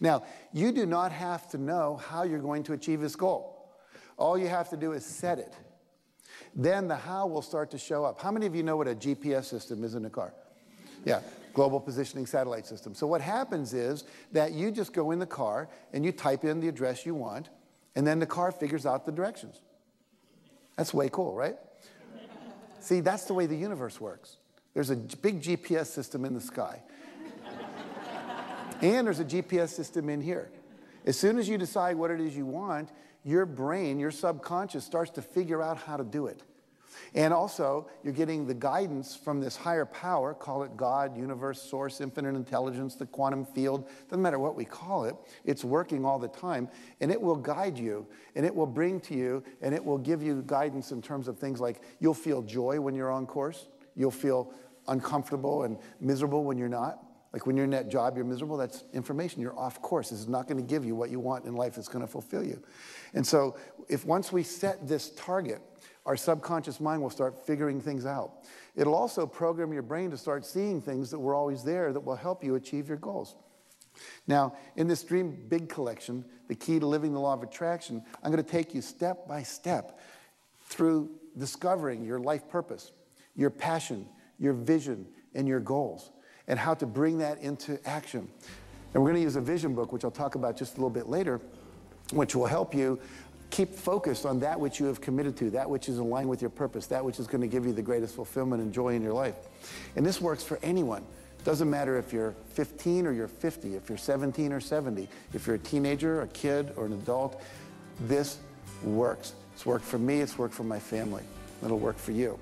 Now, you do not have to know how you're going to achieve this goal. All you have to do is set it. Then the how will start to show up. How many of you know what a GPS system is in a car? Yeah, global positioning satellite system. So what happens is that you just go in the car and you type in the address you want, and then the car figures out the directions. That's way cool, right? See, that's the way the universe works. There's a big GPS system in the sky. And there's a GPS system in here. As soon as you decide what it is you want, your brain, your subconscious starts to figure out how to do it. And also, you're getting the guidance from this higher power, call it God, universe, source, infinite intelligence, the quantum field, doesn't matter what we call it, it's working all the time, and it will guide you, and it will bring to you, and it will give you guidance in terms of things like you'll feel joy when you're on course, you'll feel uncomfortable and miserable when you're not. Like when you're in that job, you're miserable, that's information. You're off course. This is not going to give you what you want in life, it's going to fulfill you. And so, if once we set this target, our subconscious mind will start figuring things out. It'll also program your brain to start seeing things that were always there that will help you achieve your goals. Now, in this Dream Big collection, the key to living the law of attraction, I'm going to take you step by step through discovering your life purpose, your passion, your vision, and your goals, and how to bring that into action. And we're going to use a vision book, which I'll talk about just a little bit later, which will help you keep focused on that which you have committed to, that which is aligned with your purpose, that which is going to give you the greatest fulfillment and joy in your life. And this works for anyone. Doesn't matter if you're 15 or you're 50, if you're 17 or 70, if you're a teenager, a kid, or an adult, this works. It's worked for me, it's worked for my family. It'll work for you.